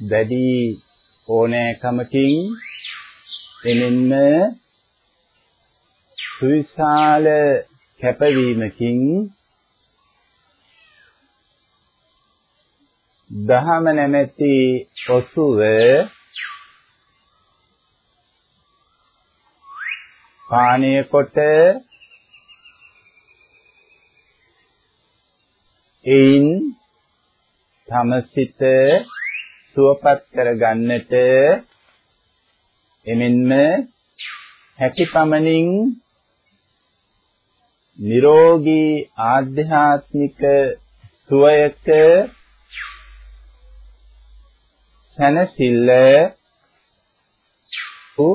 දැඩි ඕනෑකමකින් එමෙන්න සුවිශාල කැපවීමකින් දහම නැමැති ඔසුව පානීය කොට එයින් තමසිත සුවපත් කරගන්නට එමෙන්ම හැකිපමණින් නිරෝගී ආධ්‍යාත්මික සුවයක සනසිල්ල උ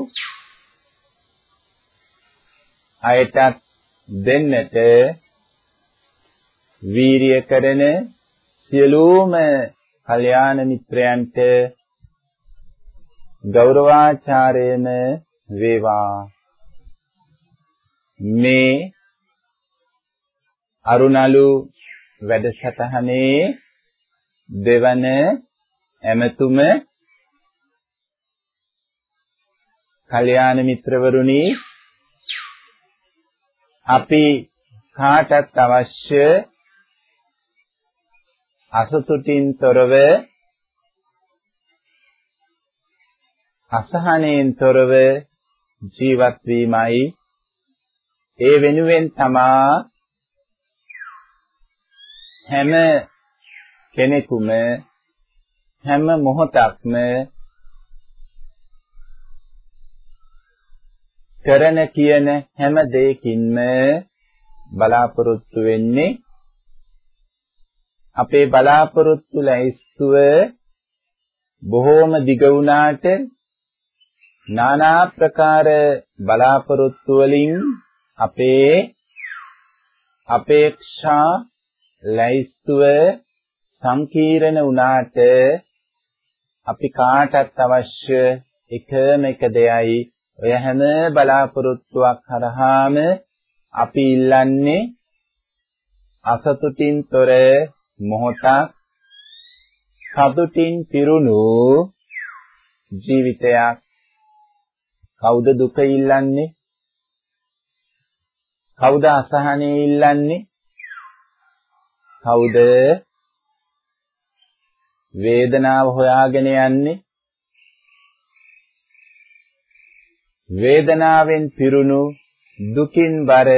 අයටත් දෙන්නට වීරිය කරන සියලුම කල්යාණ මිත්‍රයන්ට ගෞරවාචාරයම වේවා. මේ අරුණලු වැඩසටහනේ දෙවන ඇමතුම කල්යාණ මිත්‍රවරුනි අපි කාටත් අවශ්‍ය අසතුටින් තොරව අසහනෙන් තොරව ජීවත් වීමයි. ඒ වෙනුවෙන් තමා හැම කෙනෙකුම හැම මොහොතක්ම කරන කියන හැම දෙයකින්ම බලාපොරොත්තු වෙන්නේ අපේ බලාපොරොත්තු ලැයිස්තුව බොහෝම දිග වුණාට নানা ප්‍රකාර බලාපොරොත්තු වලින් අපේ අපේක්ෂා ලැයිස්තුව සංකීර්ණ වුණාට අපි කාටත් අවශ්‍ය එකම එක දෙයයි. ඔය හැම බලාපොරොත්තුවක් හරහාම අපි ඉල්ලන්නේ අසතුටින් තොර මොහොතක් සතුටින් පිරුණු ජීවිතයක්. කවුද දුක ඉල්ලන්නේ? කවුද අසහනේ ඉල්ලන්නේ? කවුද වේදනාව හොයාගෙන යන්නේ? වේදනාවෙන් පිරුණු දුකින් බර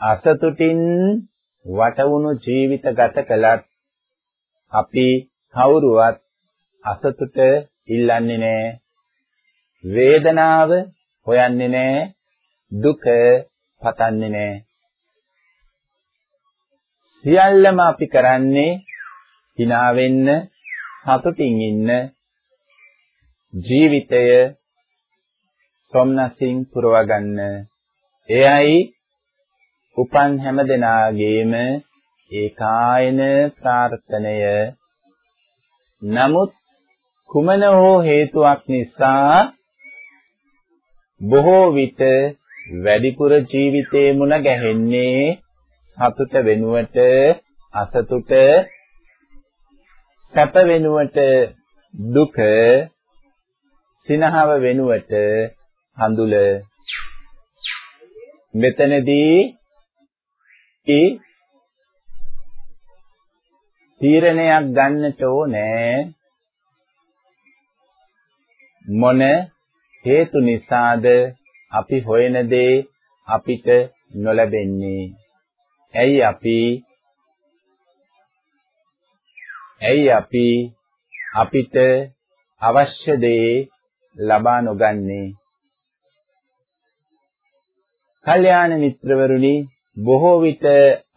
අසතුටින් වටවුණු ජීවිත ගත කළත් අපි කවුරුවත් අසතුට ඉල්ලන්නේ නැහැ වේදනාව හොයන්නේ නැහැ දුක පතන්නේ නැහැ සියල්ලම අපි කරන්නේ hina වෙන්න සතුටින් ඉන්න ජීවිතය සොම්නසින් පුරවා ගන්න එයයි උපන් හැම දෙනාගේම ඒකායන ප්‍රාර්ථනය. නමුත් කුමන හෝ හේතුවක් නිසා බොහෝ විට වැඩිපුර ජීවිතේ මුණ ගැහෙන්නේ සතුට වෙනුවට අසතුට සැප වෙනුවට දුක සිනහව වෙනුවට හඳුල. මෙතනදී ඒ තීරණයක් ගන්නට ඕනේ මොන හේතු නිසාද අපි හොයන දේ අපිට නොලැබෙන්නේ? ඇයි අපි ඇයි අපි අපිට අවශ්‍ය දේ ලබා නොගන්නේ? කල්යාණ මිත්‍රවරුනි බොහෝ විට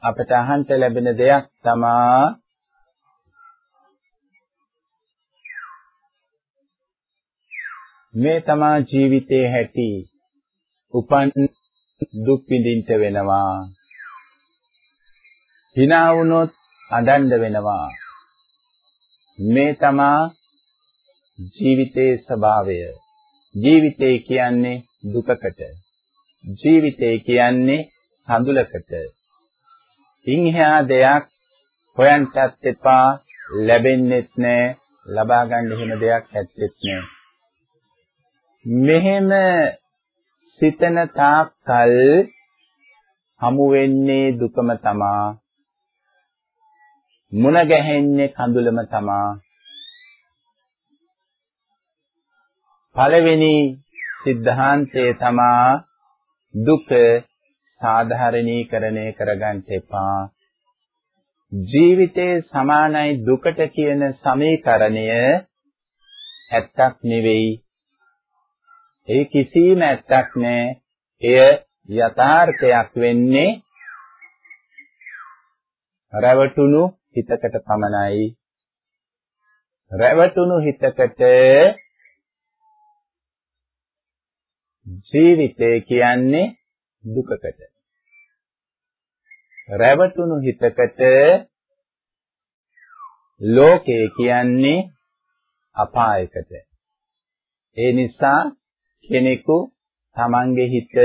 අපට අහන්න ලැබෙන දෙයක් තමා මේ තමා ජීවිතයේ හැටි උපන් දුක් විඳින්න වෙනවා. hina වුණොත් අඬන්න වෙනවා. මේ තමා ජීවිතයේ ස්වභාවය. ජීවිතය කියන්නේ දුකකට. ජීවිතය කියන්නේ සඳුලකට ඉන් එහා දෙයක් හොයන්ටත් එපා ලැබෙන්නෙත් නෑ ලබා ගන්න එහෙම දෙයක් ඇත්තෙත් නෑ. මෙහෙම සිතන තාක්කල් හමු වෙන්නේ දුකම තමා මුණ ගැහෙන්නේ කඳුලම තමා. පළවෙනි සිද්ධාන්තය තමා දුක සාධාරණීකරණය කරගන්න එපා. ජීවිතේ සමානයි දුකට කියන සමීකරණය ඇත්තක් නෙවෙයි. ඒ කිසිම ඇත්තක් නෑ. එය යථාර්ථයක් වෙන්නේ රැවටුණු හිතකට පමණයි. රැවටුණු හිතකට ජීවිතය කියන්නේ දුකකට. රැවටුණු හිතකට ලෝකය කියන්නේ අපායකට. ඒ නිසා කෙනෙකු තමන්ගේ හිත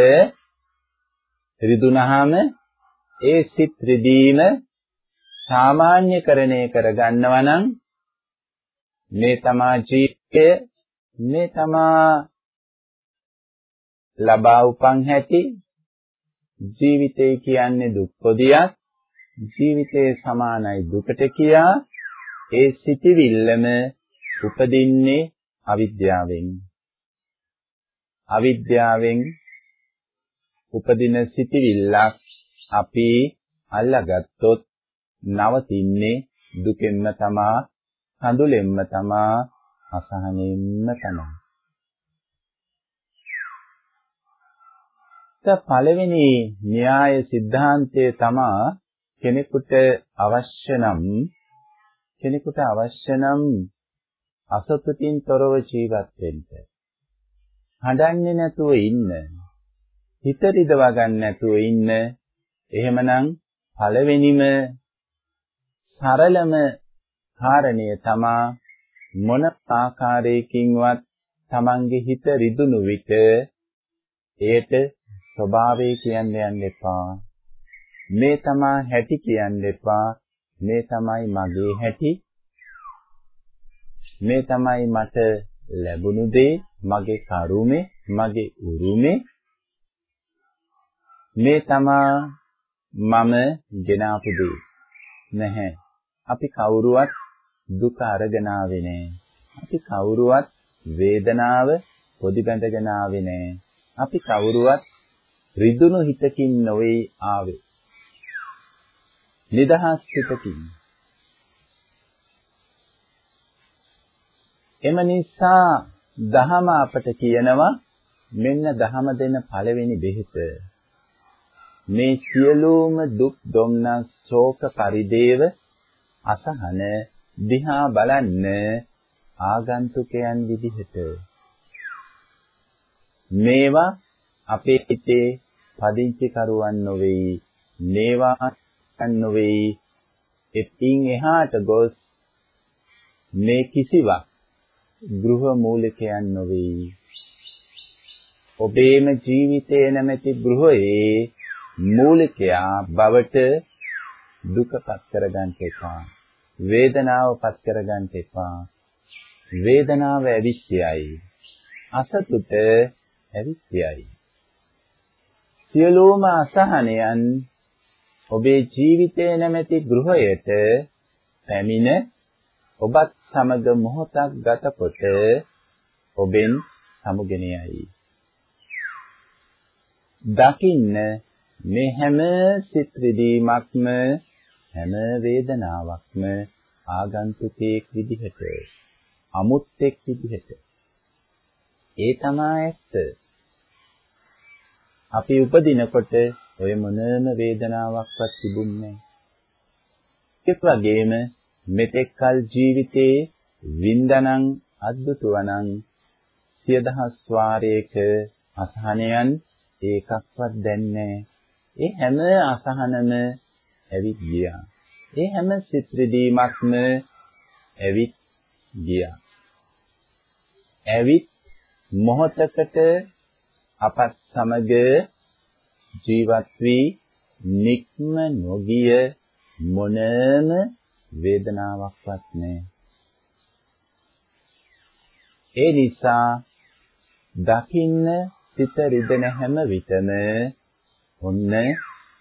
රිදුනහම ඒ සිත් රිදීම සාමාන්‍යකරණය කරගන්නවා නම් මේ තමා ජීවිතය මේ තමා ලබා උපන් හැටි ජීවිතය කියන්නේ දුක් පොදියක් ජීවිතේ සමානයි දුකට කියා ඒ සිටිවිල්ලම උපදින්නේ අවිද්‍යාවෙන්. අවිද්‍යාවෙන් උපදින සිටිවිල්ලක් අපි අල්ලාගත්තොත් නවතින්නේ දුකෙන්ම තමා කඳුලෙන්ම තමා අසහනෙන්ම තමා. පළවෙනි න්‍යාය સિદ્ધාන්තයේ තමා කෙනෙකුට අවශ්‍ය නම් කෙනෙකුට අවශ්‍ය නම් අසතුටින් තොරව ජීවත් වෙන්න. හඬන්නේ නැතුව ඉන්න. හිත රිදවා ගන්න නැතුව ඉන්න. එහෙමනම් පළවෙනිම සරලම කාරණය තමා මොන ආකාරයකින්වත් තමන්ගේ හිත රිදුණු විට එයට ස්වභාවය කියන්න යන්න එපා. මේ තමා හැටි කියන්න එපා. මේ තමයි මගේ හැටි. මේ තමයි මට ලැබුණු දේ, මගේ කරුමේ, මගේ උරුමේ. මේ තමා මම ගෙනාපු දේ. නැහැ. අපි කවුරුවත් දුක අරගෙන ආවේ නැහැ. අපි කවුරුවත් වේදනාව පොඩි බැඳගෙන ආවේ නැහැ. අපි කවුරුවත් රිදුණු හිතකින් නොවේ ආවේ. නිදහස් හිතකින්. එම නිසා දහම අපට කියනවා මෙන්න දහම දෙන පළවෙනි බෙහෙත. මේ සියලුම දුක් දුම්නස් ශෝක පරිදේව අසහන දිහා බලන්න ආගන්තුකයන් විදිහට මේවා අපේ හිතේ පදිංචි කරුවන් නොවේයි මේවා නොවේයි. එපින් එහාට ගොස් මේ කිසිවක් ගෘහ මූලිකයන් නොවේයි. ඔබේම ජීවිතයේ නැමැති ගෘහයේ මූලිකයා බවට දුකපත් කරගන්න එපා. වේදනාවපත් කරගන්න එපා. වේදනාව ඇවිස්සයයි අසතුට ඇවිස්සයයි සියලුම අසහනයන් ඔබේ ජීවිතයේ නැමැති ගෘහයට පැමිණ ඔබත් සමග මොහොතක් ගතකොට ඔබෙන් සමුගෙන යයි. දකින්න මේ හැම සිත් රිදීමක්ම හැම වේදනාවක්ම ආගන්තුකෙක් විදිහට අමුත්‍යෙක් විදිහට ඒ තමයි ඇත්ත අපි උපදිනකොට ඔය මොනම වේදනාවක්වත් තිබුණේ නැහැ. වගේම මෙතෙක් කල ජීවිතේ වින්දනං අද්දුතවනං සිය දහස් වාරයක අසහනයන් ඒකක්වත් දැන්නේ ඒ හැම අසහනම ඇවිත් ගියා. ඒ හැම සිත් රිදීමක්ම ඇවිත් ගියා. ඇවිත් මොහතකට අපත් සමග ජීවත් වී නික්ම නොගිය මොනම වේදනාවක්වත් නැහැ. ඒ නිසා දකින්න සිත රිදෙන හැම විටම ඔන්න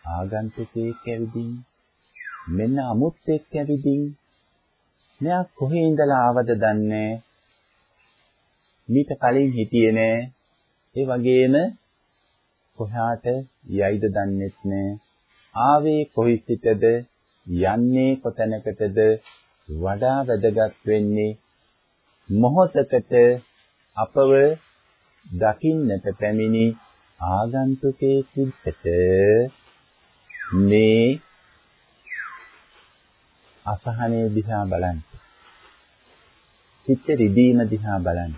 ආගන්තුකෙක් ඇවිදින් මෙන්න අමුත්තෙක් ඇවිදින් මෙයා කොහේ ඉඳලා ආවද දන්නේ මීට කලින් හිටියේ නෑ ඒ වගේම කොහාට යයිද දන්නෙත් නෑ ආවේ කොයි සිටද යන්නේ කොතැනකටද වඩා වැදගත් වෙන්නේ මොහොතකට අපව දකින්නට පැමිණි ආගන්තුකයෙක් විදිහට මේ අසහනේ දිහා බලන්න. චිත්ත රිදීම දිහා බලන්න.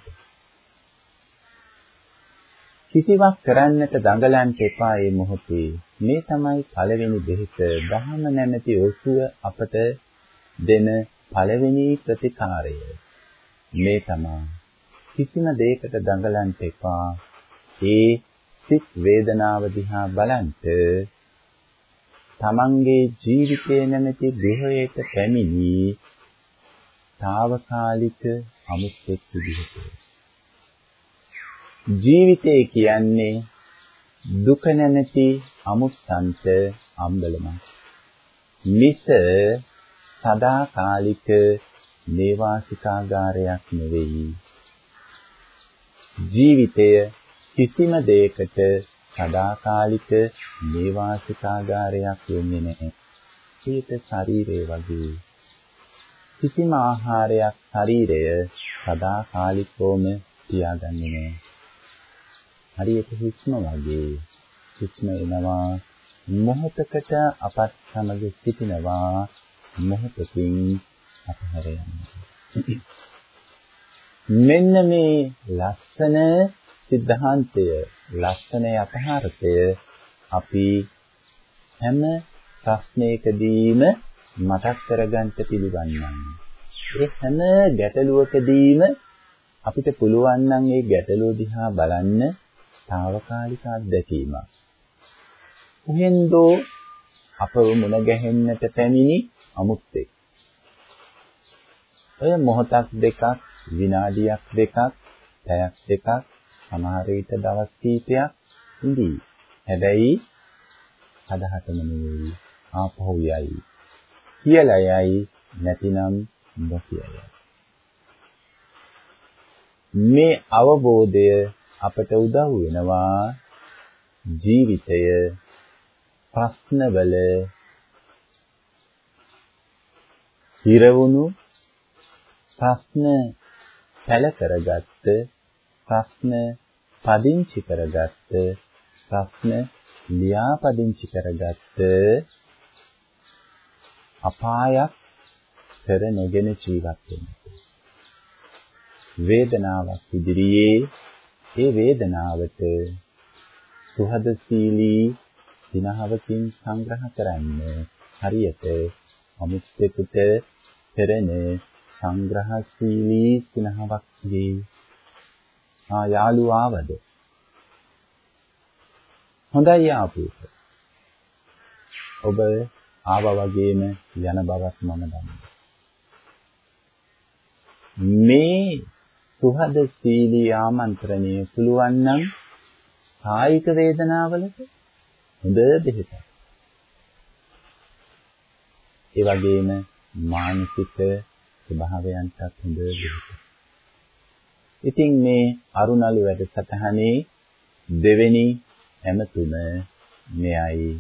කිසිවක් කරන්නට දඟලන්න එපා මේ මොහොතේ. මේ තමයි පළවෙනි දෙහිත දහම නැමැති ඔසුව අපට දෙන පළවෙනි ප්‍රතිකාරය. මේ තමයි කිසිම දෙයකට දඟලන්න එපා. ඒ සිත් වේදනාව දිහා බලන්ට තමන්ගේ ජීවිතය නැමැති ගෘහයට පැමිණි తాවකාලික අමුත්‍යක් විදිහට ජීවිතය කියන්නේ දුක නැමැති අමුත්තන්ට අම්බලමක් මිස සදාකාලික නේවාසිකාගාරයක් නෙවෙයි ජීවිතය කිසිම දෙයකට සදාකාලික නේවාසිකාගාරයක් වෙන්නේ නැහැ. ඒක ශරීරය වගේ. කිසිම ආහාරයක් ශරීරය සදාකාලිකවම තියාගන්නේ නැහැ. හරියට හුස්ම වගේ. හුස්ම එනවා මොහොතකට අපත් සමග සිටිනවා මොහොතකින් අපහැර යනවා. මෙන්න මේ ලස්සන සිද්ධාන්තය ලස්සන යථාර්ථය අපි හැම ප්‍රශ්නයකදීම මතක් කරගන්න පිළිවන්නම්. ඒ හැම ගැටලුවකදීම අපිට පුළුවන් නම් ඒ ගැටලුව දිහා බලන්න తాවකාලික අත්දැකීමක්. එහෙන්දෝ අපව මුණ ගැහෙන්නට පැමිණි අමුත්තේ. ඔය මොහොතක් දෙකක් විනාඩියක් දෙකක් පැයක් දෙකක් සමහර විට දවස් කීපයක් ඉඳී. හැබැයි අදහතම නෙවෙයි ආපහු යයි. කියලා යයි නැතිනම් නොකියයි. මේ අවබෝධය අපට උදව් වෙනවා ජීවිතය ප්‍රශ්නවල හිරවුණු ප්‍රශ්න පැල කරගත්ත ප්‍රශ්න පදිංචි කරගත්ත ප්‍රශ්න ලියාපදිංචි කරගත්ත අපායක් කර නොගෙන ජීවත් වෙන්න. වේදනාවක් ඉදිරියේ ඒ වේදනාවට සුහදශීලී සිනහවකින් සංග්‍රහ කරන්න හරියට අමුත්‍යෙකුට පෙරෙන සංග්‍රහශීලී සිනහවක් වේ ආ යාළුවා ආවද? හොඳයි ආපු එක. ඔබ ආවා වගේම යන බවක් මම දන්නවා. මේ සුහද සීලී ආමන්ත්‍රණය පුළුවන් නම් කායික වේදනාවලට හොඳ බෙහෙතක්. ඒ වගේම මානසික ස්වභාවයන්ටත් හොඳ බෙහෙතක්. ඉතින් මේ අරුණලු වැඩසටහනේ දෙවෙනි ඇමතුම මෙයයි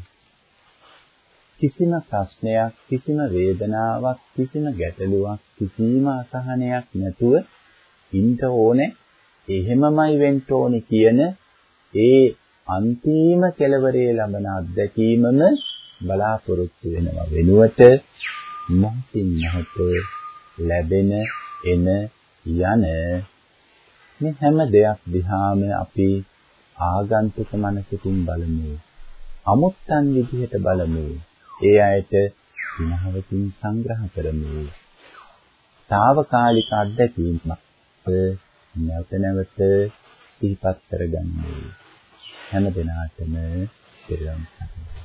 කිසිම ප්‍රශ්නයක් කිසිම වේදනාවක් කිසිම ගැටලුවක් කිසිම අසහනයක් නැතුව ඉන්න ඕනේ එහෙමමයි වෙන්න ඕනේ කියන ඒ අන්තිම කෙලවරේ ලබන අත්දැකීමම බලාපොරොත්තු වෙනවා වෙනුවට මොහොතින් මොහොත ලැබෙන එන යන මේ හැම දෙයක් දිහාම අපි ආගන්තුක මනසකින් බලමු. අමුත්තන් විදිහට බලමු. ඒ අයට විනහවකින් සංග්‍රහ කරමු. తాවකාලික අත්දැකීමක් නැවත නැවත සිහිපත් කරගන්න. හැම දිනාටම පෙරම් සතුට